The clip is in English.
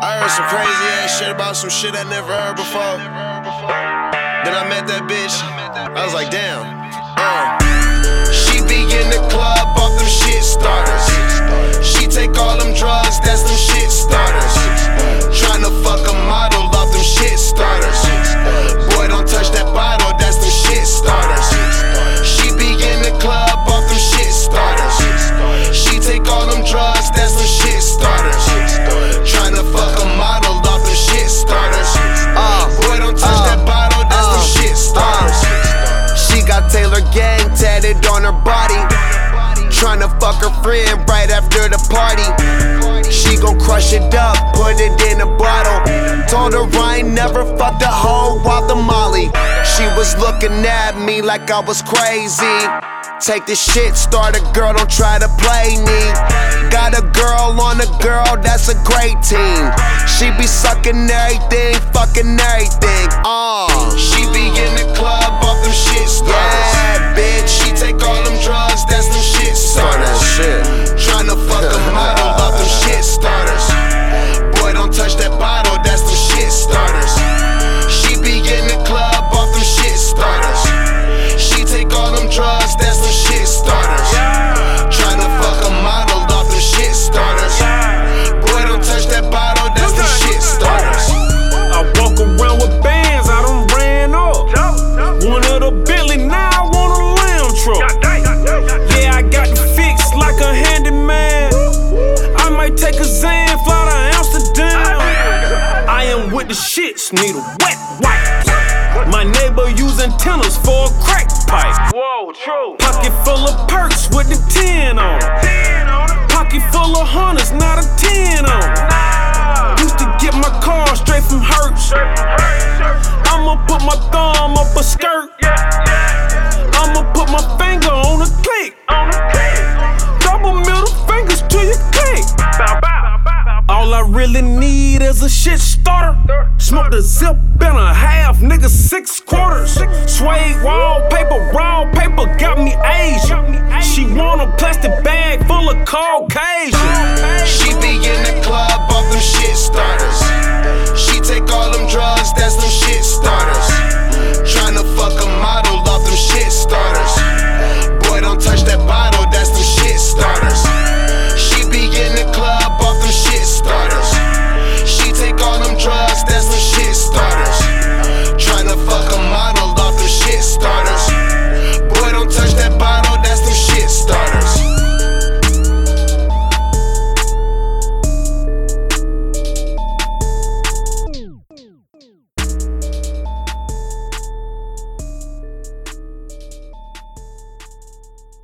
on some crazy ass shit about some shit I never heard before. Then I met that bitch. I was like, damn. Uh. Got Taylor Gang tatted on her body. Tryna fuck her friend right after the party. She gon' crush it up, put it in a bottle. Told her I never fucked a hoe while the molly. She was looking at me like I was crazy. Take this shit, start a girl, don't try to play me. Got a girl on a girl, that's a great team. She be sucking everything, fucking everything. Uh. She be in the club shit starters. Yeah, the shits, need a wet wipe. My neighbor using tennis for a crack pipe. Whoa, true. Pocket full of perks with the 10 on. Pocket really need is a shit starter. Smoke the zip and a half, nigga, six quarters. Suede wallpaper, raw paper got me Asian. She want a plastic bag full of Caucasian. She